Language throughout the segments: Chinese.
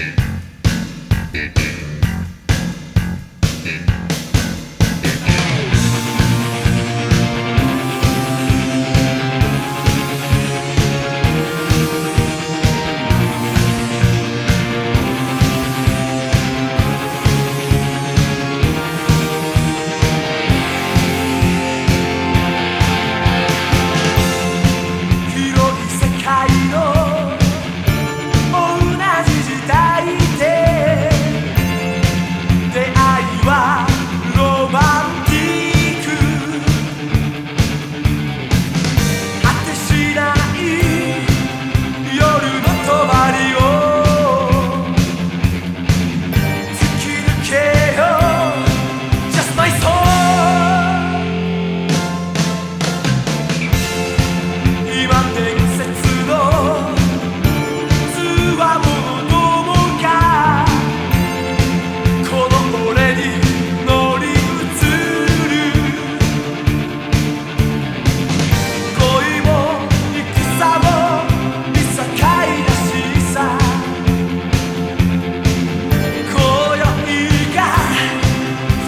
again.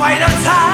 坏的菜。